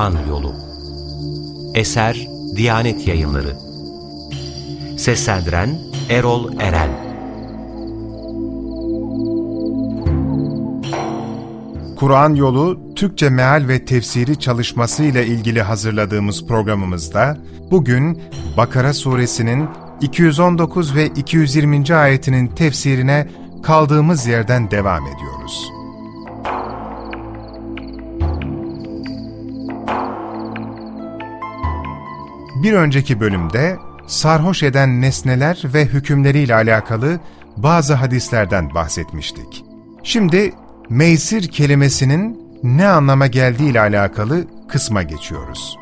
Kur'an Yolu Eser Diyanet Yayınları Seslendiren Erol Eren Kur'an Yolu Türkçe Meal ve Tefsiri çalışması ile ilgili hazırladığımız programımızda bugün Bakara suresinin 219 ve 220. ayetinin tefsirine kaldığımız yerden devam ediyoruz. Bir önceki bölümde sarhoş eden nesneler ve hükümleriyle alakalı bazı hadislerden bahsetmiştik. Şimdi meysir kelimesinin ne anlama geldiği ile alakalı kısma geçiyoruz.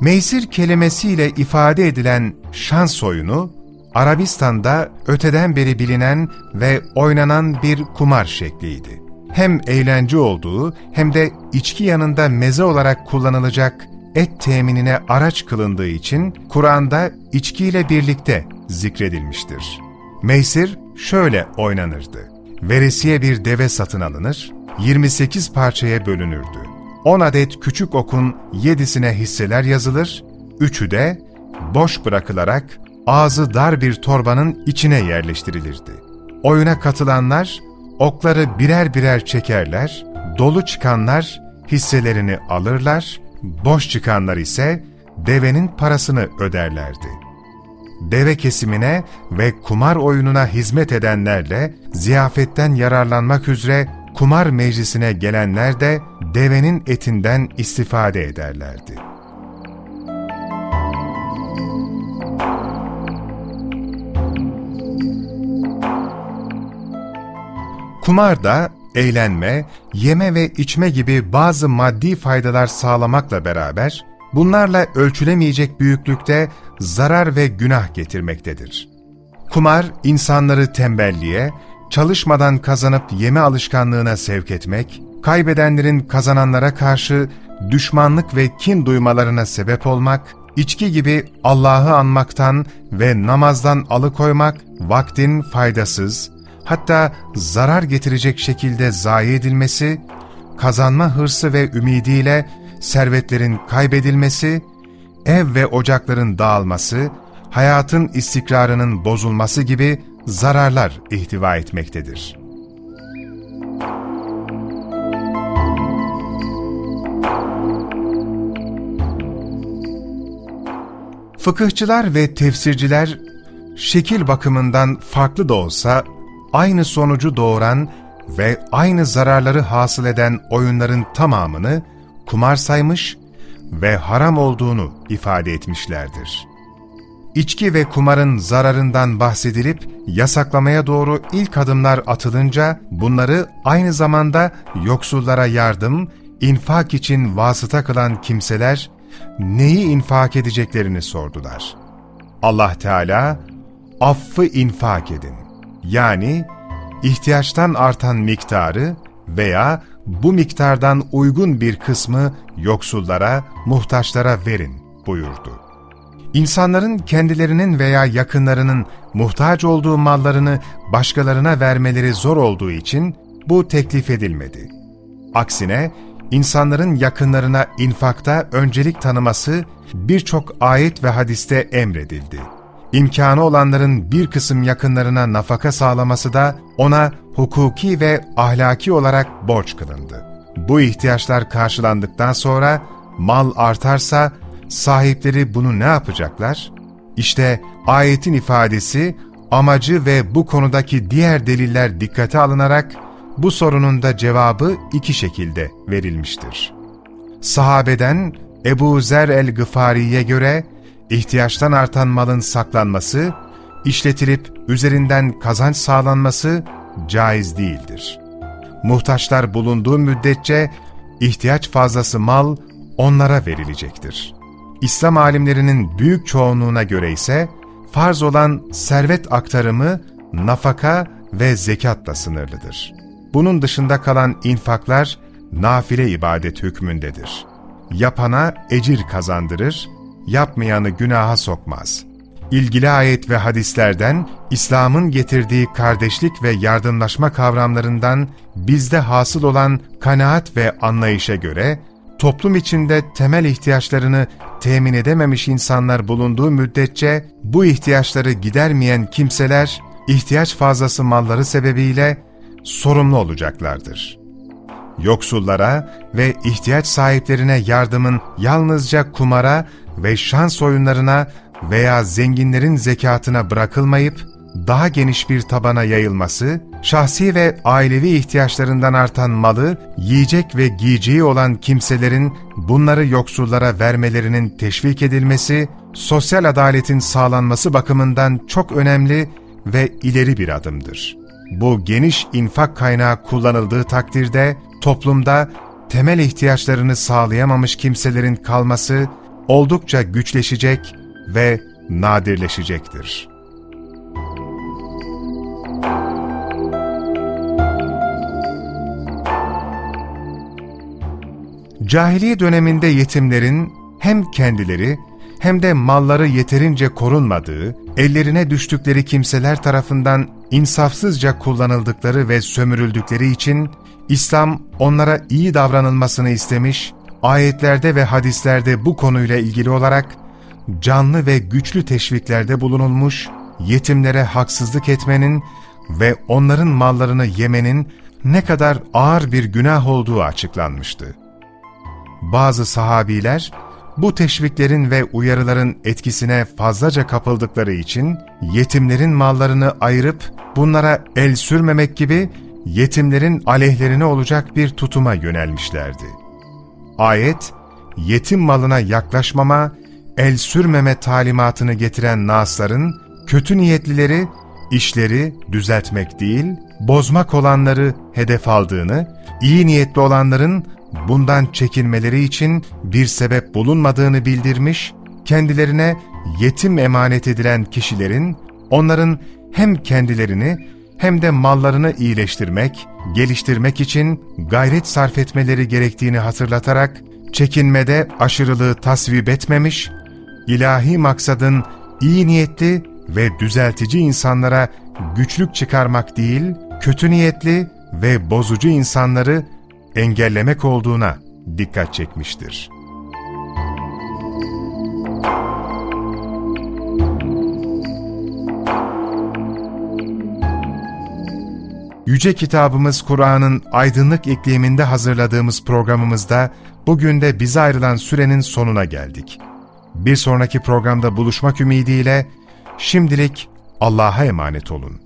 Meysir kelimesiyle ifade edilen şans oyunu, Arabistan'da öteden beri bilinen ve oynanan bir kumar şekliydi. Hem eğlence olduğu hem de içki yanında meze olarak kullanılacak et teminine araç kılındığı için Kur'an'da içkiyle birlikte zikredilmiştir. Meysir şöyle oynanırdı. Veresiye bir deve satın alınır, 28 parçaya bölünürdü. 10 adet küçük okun 7'sine hisseler yazılır, 3'ü de boş bırakılarak ağzı dar bir torbanın içine yerleştirilirdi. Oyuna katılanlar okları birer birer çekerler, dolu çıkanlar hisselerini alırlar, boş çıkanlar ise devenin parasını öderlerdi. Deve kesimine ve kumar oyununa hizmet edenlerle ziyafetten yararlanmak üzere kumar meclisine gelenler de devenin etinden istifade ederlerdi. Kumar da eğlenme, yeme ve içme gibi bazı maddi faydalar sağlamakla beraber, bunlarla ölçülemeyecek büyüklükte zarar ve günah getirmektedir. Kumar, insanları tembelliğe, çalışmadan kazanıp yeme alışkanlığına sevk etmek, kaybedenlerin kazananlara karşı düşmanlık ve kin duymalarına sebep olmak, içki gibi Allah'ı anmaktan ve namazdan alıkoymak, vaktin faydasız, hatta zarar getirecek şekilde zayi edilmesi, kazanma hırsı ve ümidiyle servetlerin kaybedilmesi, ev ve ocakların dağılması, hayatın istikrarının bozulması gibi zararlar ihtiva etmektedir. Fıkıhçılar ve tefsirciler, şekil bakımından farklı da olsa aynı sonucu doğuran ve aynı zararları hasıl eden oyunların tamamını kumar saymış ve haram olduğunu ifade etmişlerdir. İçki ve kumarın zararından bahsedilip yasaklamaya doğru ilk adımlar atılınca bunları aynı zamanda yoksullara yardım, infak için vasıta kılan kimseler neyi infak edeceklerini sordular. Allah Teala, affı infak edin. Yani ihtiyaçtan artan miktarı veya bu miktardan uygun bir kısmı yoksullara, muhtaçlara verin buyurdu. İnsanların kendilerinin veya yakınlarının muhtaç olduğu mallarını başkalarına vermeleri zor olduğu için bu teklif edilmedi. Aksine insanların yakınlarına infakta öncelik tanıması birçok ayet ve hadiste emredildi. İmkanı olanların bir kısım yakınlarına nafaka sağlaması da ona hukuki ve ahlaki olarak borç kılındı. Bu ihtiyaçlar karşılandıktan sonra mal artarsa sahipleri bunu ne yapacaklar? İşte ayetin ifadesi, amacı ve bu konudaki diğer deliller dikkate alınarak bu sorunun da cevabı iki şekilde verilmiştir. Sahabeden Ebu Zer el-Gıfari'ye göre ihtiyaçtan artan malın saklanması, işletilip üzerinden kazanç sağlanması caiz değildir. Muhtaçlar bulunduğu müddetçe ihtiyaç fazlası mal onlara verilecektir. İslam alimlerinin büyük çoğunluğuna göre ise farz olan servet aktarımı nafaka ve zekatla sınırlıdır. Bunun dışında kalan infaklar nafile ibadet hükmündedir. Yapana ecir kazandırır, yapmayanı günaha sokmaz. İlgili ayet ve hadislerden İslam'ın getirdiği kardeşlik ve yardımlaşma kavramlarından bizde hasıl olan kanaat ve anlayışa göre toplum içinde temel ihtiyaçlarını temin edememiş insanlar bulunduğu müddetçe bu ihtiyaçları gidermeyen kimseler ihtiyaç fazlası malları sebebiyle sorumlu olacaklardır. Yoksullara ve ihtiyaç sahiplerine yardımın yalnızca kumara ve şans oyunlarına veya zenginlerin zekatına bırakılmayıp, daha geniş bir tabana yayılması, şahsi ve ailevi ihtiyaçlarından artan malı, yiyecek ve giyeceği olan kimselerin bunları yoksullara vermelerinin teşvik edilmesi, sosyal adaletin sağlanması bakımından çok önemli ve ileri bir adımdır. Bu geniş infak kaynağı kullanıldığı takdirde toplumda temel ihtiyaçlarını sağlayamamış kimselerin kalması oldukça güçleşecek ve nadirleşecektir. Cahiliye döneminde yetimlerin hem kendileri hem de malları yeterince korunmadığı, ellerine düştükleri kimseler tarafından insafsızca kullanıldıkları ve sömürüldükleri için İslam onlara iyi davranılmasını istemiş, ayetlerde ve hadislerde bu konuyla ilgili olarak canlı ve güçlü teşviklerde bulunulmuş, yetimlere haksızlık etmenin ve onların mallarını yemenin ne kadar ağır bir günah olduğu açıklanmıştı. Bazı sahabiler, bu teşviklerin ve uyarıların etkisine fazlaca kapıldıkları için yetimlerin mallarını ayırıp bunlara el sürmemek gibi yetimlerin aleyhlerine olacak bir tutuma yönelmişlerdi. Ayet, yetim malına yaklaşmama, el sürmeme talimatını getiren nasların, kötü niyetlileri, işleri düzeltmek değil, bozmak olanları hedef aldığını, iyi niyetli olanların bundan çekinmeleri için bir sebep bulunmadığını bildirmiş, kendilerine yetim emanet edilen kişilerin, onların hem kendilerini hem de mallarını iyileştirmek, geliştirmek için gayret sarf etmeleri gerektiğini hatırlatarak, çekinmede aşırılığı tasvip etmemiş, ilahi maksadın iyi niyetli ve düzeltici insanlara güçlük çıkarmak değil, kötü niyetli ve bozucu insanları engellemek olduğuna dikkat çekmiştir. Yüce kitabımız Kur'an'ın aydınlık ikliminde hazırladığımız programımızda bugün de bize ayrılan sürenin sonuna geldik. Bir sonraki programda buluşmak ümidiyle şimdilik Allah'a emanet olun.